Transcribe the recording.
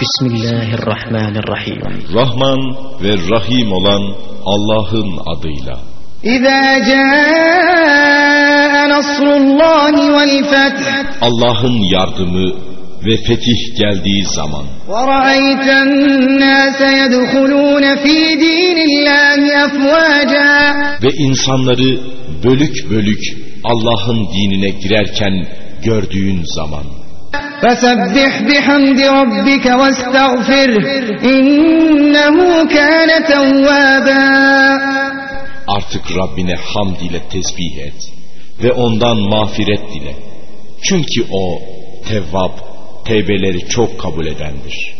Bismillahirrahmanirrahim. Rahman ve Rahim olan Allah'ın adıyla. İzâ câe nasrullâhi vel feth. Allah'ın yardımı ve fetih geldiği zaman. وَرَأَيْتَ النَّاسَ يَدْخُلُونَ ف۪ي د۪ينِ اللّٰهِ أَفْوَاجًا Ve insanları bölük bölük Allah'ın dinine girerken gördüğün zaman. فَسَبِّحْ بِحَمْدِ رَبِّكَ وَاسْتَغْفِرْهِ اِنَّهُ كَانَ تَوَّابًا Artık Rabbine hamd ile tesbih et ve ondan mağfiret dile. Çünkü o tevvab, tevbeleri çok kabul edendir.''